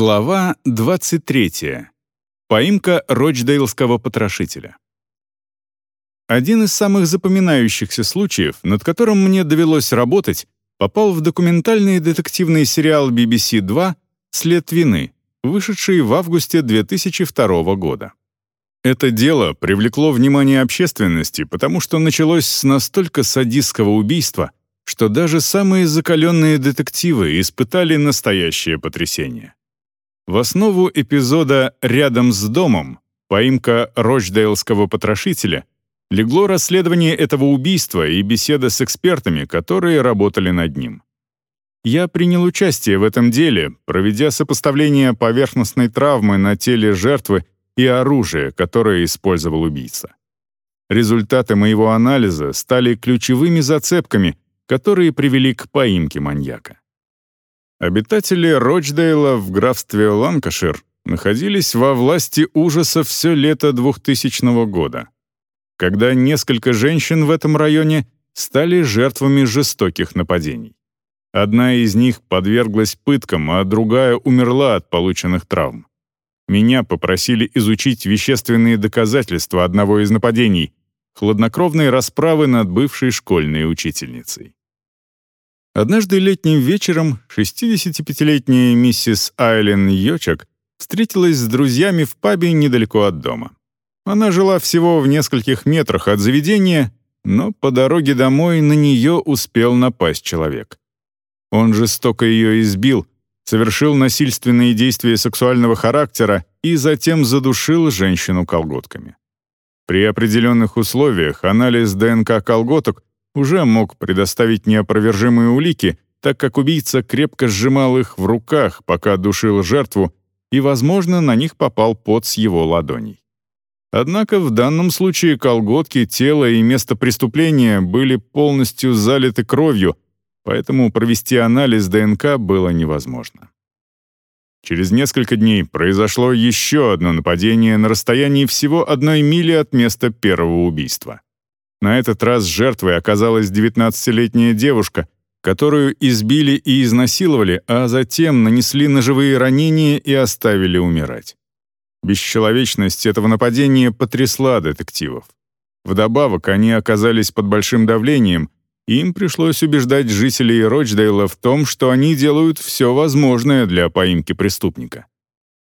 Глава 23. Поимка Рочдейлского потрошителя. Один из самых запоминающихся случаев, над которым мне довелось работать, попал в документальный детективный сериал BBC 2 «След вины», вышедший в августе 2002 года. Это дело привлекло внимание общественности, потому что началось с настолько садистского убийства, что даже самые закаленные детективы испытали настоящее потрясение. В основу эпизода «Рядом с домом» поимка Рочдейлского потрошителя легло расследование этого убийства и беседа с экспертами, которые работали над ним. Я принял участие в этом деле, проведя сопоставление поверхностной травмы на теле жертвы и оружия, которое использовал убийца. Результаты моего анализа стали ключевыми зацепками, которые привели к поимке маньяка. Обитатели Рочдейла в графстве Ланкашир находились во власти ужаса все лето 2000 года, когда несколько женщин в этом районе стали жертвами жестоких нападений. Одна из них подверглась пыткам, а другая умерла от полученных травм. Меня попросили изучить вещественные доказательства одного из нападений — хладнокровной расправы над бывшей школьной учительницей. Однажды летним вечером 65-летняя миссис Айлен Йочак встретилась с друзьями в пабе недалеко от дома. Она жила всего в нескольких метрах от заведения, но по дороге домой на нее успел напасть человек. Он жестоко ее избил, совершил насильственные действия сексуального характера и затем задушил женщину колготками. При определенных условиях анализ ДНК колготок уже мог предоставить неопровержимые улики, так как убийца крепко сжимал их в руках, пока душил жертву, и, возможно, на них попал пот с его ладоней. Однако в данном случае колготки, тело и место преступления были полностью залиты кровью, поэтому провести анализ ДНК было невозможно. Через несколько дней произошло еще одно нападение на расстоянии всего одной мили от места первого убийства. На этот раз жертвой оказалась 19-летняя девушка, которую избили и изнасиловали, а затем нанесли ножевые ранения и оставили умирать. Бесчеловечность этого нападения потрясла детективов. Вдобавок, они оказались под большим давлением, и им пришлось убеждать жителей Рочдейла в том, что они делают все возможное для поимки преступника.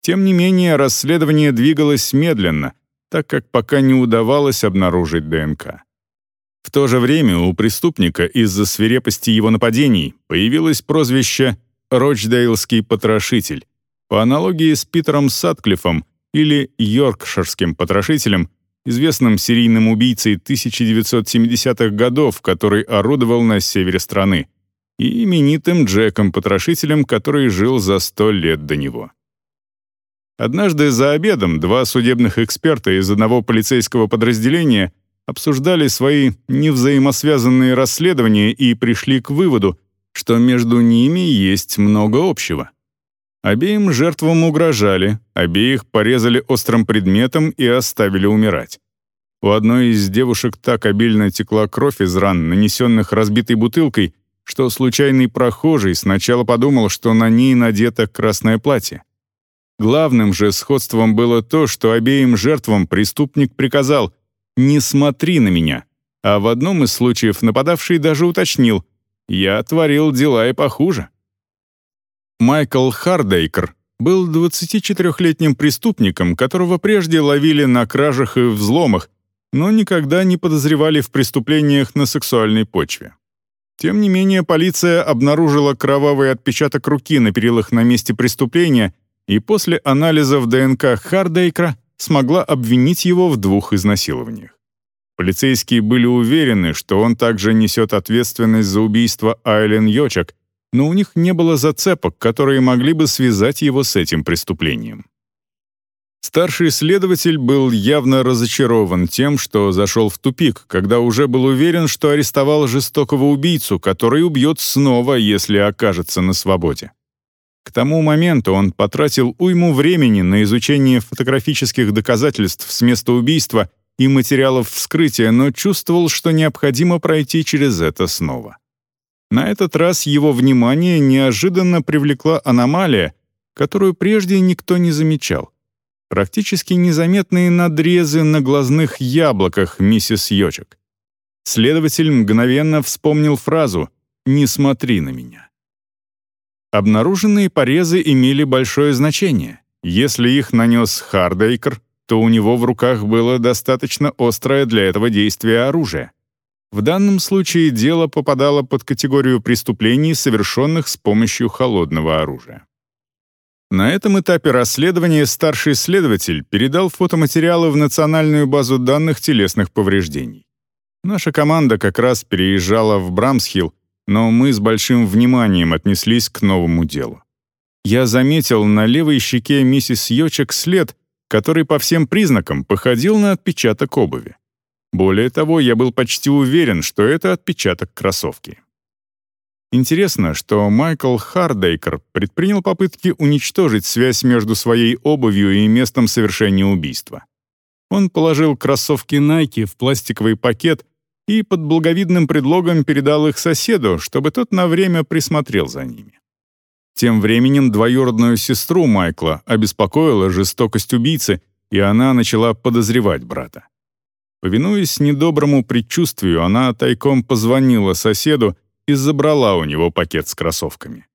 Тем не менее, расследование двигалось медленно, так как пока не удавалось обнаружить ДНК. В то же время у преступника из-за свирепости его нападений появилось прозвище «Рочдейлский потрошитель», по аналогии с Питером Сатклиффом или Йоркширским потрошителем, известным серийным убийцей 1970-х годов, который орудовал на севере страны, и именитым Джеком-потрошителем, который жил за сто лет до него. Однажды за обедом два судебных эксперта из одного полицейского подразделения обсуждали свои невзаимосвязанные расследования и пришли к выводу, что между ними есть много общего. Обеим жертвам угрожали, обеих порезали острым предметом и оставили умирать. У одной из девушек так обильно текла кровь из ран, нанесенных разбитой бутылкой, что случайный прохожий сначала подумал, что на ней надето красное платье. Главным же сходством было то, что обеим жертвам преступник приказал «не смотри на меня», а в одном из случаев нападавший даже уточнил «я творил дела и похуже». Майкл Хардейкер был 24-летним преступником, которого прежде ловили на кражах и взломах, но никогда не подозревали в преступлениях на сексуальной почве. Тем не менее, полиция обнаружила кровавый отпечаток руки на перилах на месте преступления и после анализа в ДНК Хардейкра смогла обвинить его в двух изнасилованиях. Полицейские были уверены, что он также несет ответственность за убийство Айлен Йочак, но у них не было зацепок, которые могли бы связать его с этим преступлением. Старший следователь был явно разочарован тем, что зашел в тупик, когда уже был уверен, что арестовал жестокого убийцу, который убьет снова, если окажется на свободе. К тому моменту он потратил уйму времени на изучение фотографических доказательств с места убийства и материалов вскрытия, но чувствовал, что необходимо пройти через это снова. На этот раз его внимание неожиданно привлекла аномалия, которую прежде никто не замечал. Практически незаметные надрезы на глазных яблоках миссис Йочек. Следователь мгновенно вспомнил фразу «Не смотри на меня». Обнаруженные порезы имели большое значение. Если их нанес Хардейкер, то у него в руках было достаточно острое для этого действия оружие. В данном случае дело попадало под категорию преступлений, совершенных с помощью холодного оружия. На этом этапе расследования старший следователь передал фотоматериалы в Национальную базу данных телесных повреждений. Наша команда как раз переезжала в Брамсхилл, но мы с большим вниманием отнеслись к новому делу. Я заметил на левой щеке миссис Йочек след, который по всем признакам походил на отпечаток обуви. Более того, я был почти уверен, что это отпечаток кроссовки. Интересно, что Майкл Хардейкер предпринял попытки уничтожить связь между своей обувью и местом совершения убийства. Он положил кроссовки Nike в пластиковый пакет и под благовидным предлогом передал их соседу, чтобы тот на время присмотрел за ними. Тем временем двоюродную сестру Майкла обеспокоила жестокость убийцы, и она начала подозревать брата. Повинуясь недоброму предчувствию, она тайком позвонила соседу и забрала у него пакет с кроссовками.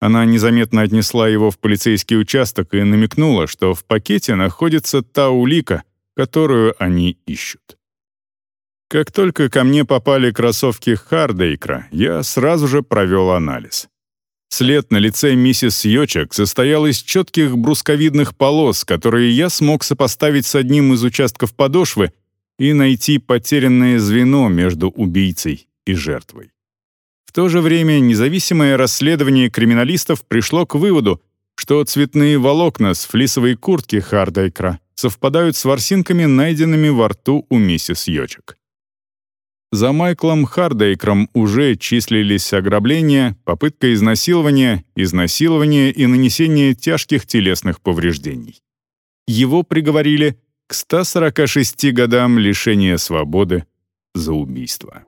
Она незаметно отнесла его в полицейский участок и намекнула, что в пакете находится та улика, которую они ищут. Как только ко мне попали кроссовки Хардейкра, я сразу же провел анализ. След на лице миссис Йочек состоял из четких брусковидных полос, которые я смог сопоставить с одним из участков подошвы и найти потерянное звено между убийцей и жертвой. В то же время независимое расследование криминалистов пришло к выводу, что цветные волокна с флисовой куртки Хардейкра совпадают с ворсинками, найденными во рту у миссис Йочек. За Майклом Хардейкром уже числились ограбления, попытка изнасилования, изнасилование и нанесение тяжких телесных повреждений. Его приговорили к 146 годам лишения свободы за убийство.